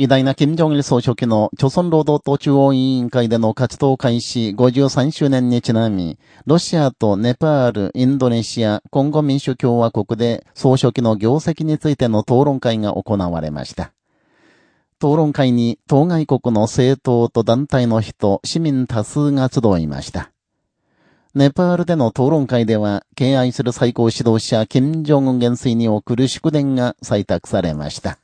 偉大な金正日総書記の朝鮮労働党中央委員会での活動開始53周年にちなみ、ロシアとネパール、インドネシア、コンゴ民主共和国で総書記の業績についての討論会が行われました。討論会に当該国の政党と団体の人、市民多数が集いました。ネパールでの討論会では、敬愛する最高指導者、金正恩元帥に送る祝電が採択されました。